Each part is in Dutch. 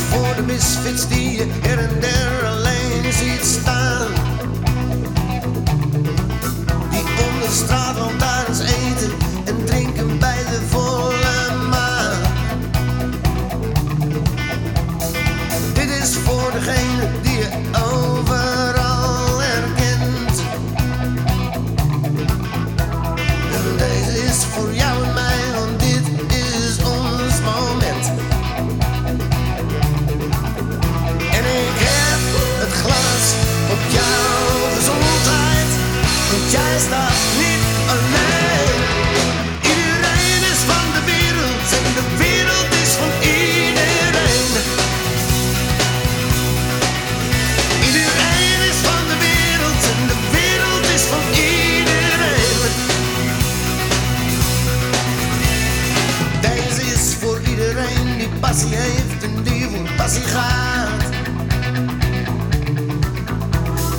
voor de misfits die je er en der alleen ziet staan. Die onder straat lantaarns eten en drinken bij de volle maan. Dit is voor degene die je passie heeft die voor passie gaat.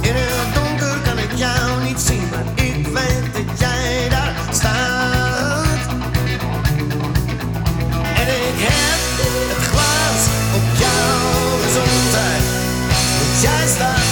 In het donker kan ik jou niet zien, maar ik weet dat jij daar staat. En ik heb het glas op jouw gezondheid, want jij staat.